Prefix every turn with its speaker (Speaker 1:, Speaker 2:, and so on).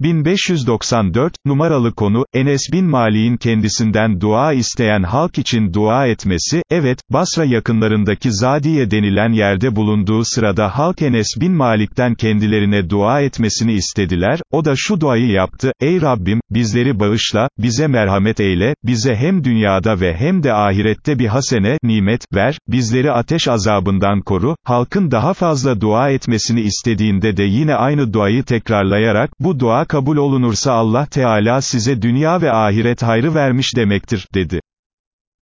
Speaker 1: 1594, numaralı konu, Enes bin Malik'in kendisinden dua isteyen halk için dua etmesi, evet, Basra yakınlarındaki Zadiye denilen yerde bulunduğu sırada halk Enes bin Malik'ten kendilerine dua etmesini istediler, o da şu duayı yaptı, ey Rabbim, bizleri bağışla, bize merhamet eyle, bize hem dünyada ve hem de ahirette bir hasene, nimet, ver, bizleri ateş azabından koru, halkın daha fazla dua etmesini istediğinde de yine aynı duayı tekrarlayarak, bu dua kabul olunursa Allah Teala size dünya ve ahiret hayrı vermiş demektir, dedi.